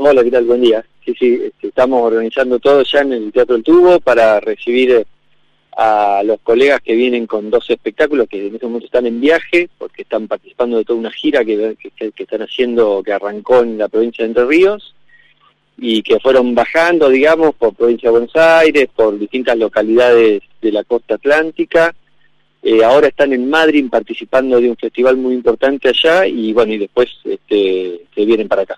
Hola, ¿qué tal? Buen día. Sí, sí, este, estamos organizando todo ya en el Teatro El Tubo para recibir eh, a los colegas que vienen con dos espectáculos que en este momento están en viaje porque están participando de toda una gira que, que, están haciendo, que arrancó en la provincia de Entre Ríos y que fueron bajando, digamos, por provincia de Buenos Aires, por distintas localidades de la costa atlántica. Eh, ahora están en Madrid participando de un festival muy importante allá y bueno, y después este, se vienen para acá.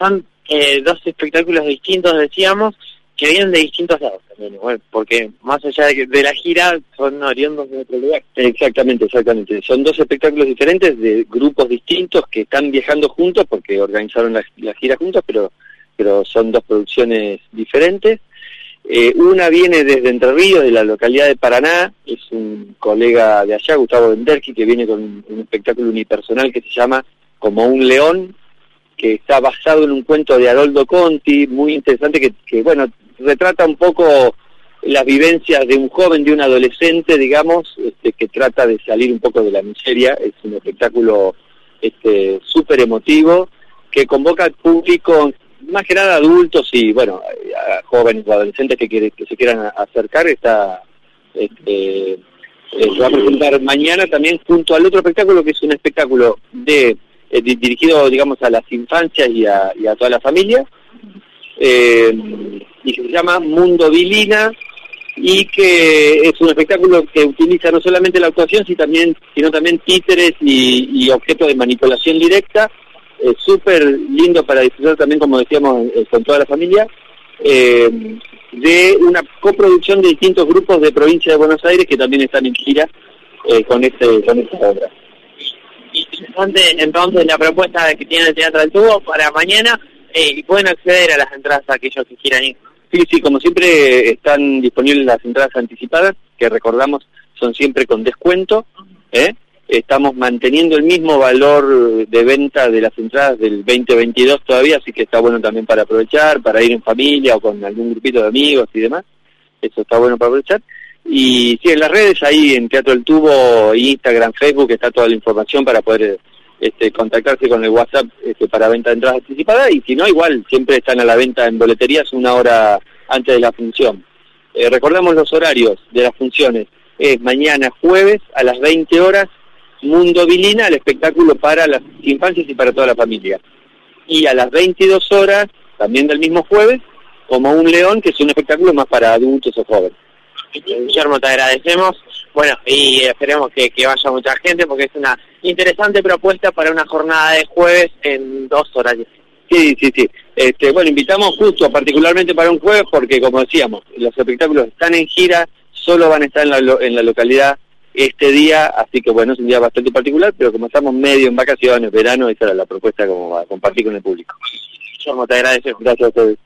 Son eh, dos espectáculos distintos, decíamos, que vienen de distintos lados también, porque más allá de, la gira son oriundos de otro lugar. Exactamente, exactamente. Son dos espectáculos diferentes de grupos distintos que están viajando juntos porque organizaron la, la gira juntos, pero pero son dos producciones diferentes. Eh, una viene desde Entre Ríos, de la localidad de Paraná, es un colega de allá, Gustavo Venderqui, que viene con un espectáculo unipersonal que se llama Como un león, que está basado en un cuento de Haroldo Conti, muy interesante, que, bueno, retrata un poco las vivencias de un joven, de un adolescente, digamos, este, que trata de salir un poco de la miseria. Es un espectáculo este, súper emotivo que convoca al público más que nada adultos y bueno, jóvenes o adolescentes que, que se quieran acercar, está este, eh, se va a presentar mañana también junto al otro espectáculo que es un espectáculo de eh, dirigido digamos a las infancias y a, y a toda la familia eh, y que se llama Mundo Vilina y que es un espectáculo que utiliza no solamente la actuación sino también sino también títeres y, objetos de manipulación directa es súper lindo para disfrutar también, como decíamos, eh, con toda la familia, eh, de una coproducción de distintos grupos de provincia de Buenos Aires que también están en gira eh, con, este, con esta obra. Interesante entonces la propuesta que tiene el Teatro del Tubo para mañana y pueden acceder a las entradas aquellos que quieran ir. Sí, sí, como siempre están disponibles las entradas anticipadas, que recordamos son siempre con descuento, ¿eh? estamos manteniendo el mismo valor de venta de las entradas del 2022 todavía, así que está bueno también para aprovechar, para ir en familia o con algún grupito de amigos y demás. Eso está bueno para aprovechar. Y sí, en las redes, ahí en Teatro El Tubo, Instagram, Facebook, está toda la información para poder este, contactarse con el WhatsApp este, para venta de entradas anticipadas. Y si no, igual, siempre están a la venta en boleterías una hora antes de la función. Eh, recordamos los horarios de las funciones. Es mañana jueves a las 20 horas Mundo Vilina, el espectáculo para las infancias y para toda la familia. Y a las 22 horas, también del mismo jueves, como un león, que es un espectáculo más para adultos o jóvenes. Guillermo, te agradecemos. Bueno, y esperemos que, vaya mucha gente porque es una interesante propuesta para una jornada de jueves en dos horas. Sí, sí, sí. Este, bueno, invitamos justo particularmente para un jueves porque, como decíamos, los espectáculos están en gira, solo van a estar en la, en la localidad este día, así que bueno, es un día bastante particular, pero como estamos medio en vacaciones, verano, esa era la propuesta como a compartir con el público. Guillermo, te agradezco. Gracias a ustedes.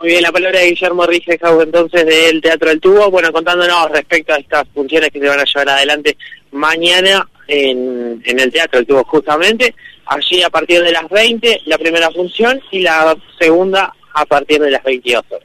Muy bien, la palabra de Guillermo Rijejau entonces del Teatro del Tubo, bueno, contándonos respecto a estas funciones que se van a llevar adelante mañana en, en el Teatro del Tubo justamente, allí a partir de las 20 la primera función y la segunda a partir de las 22 horas.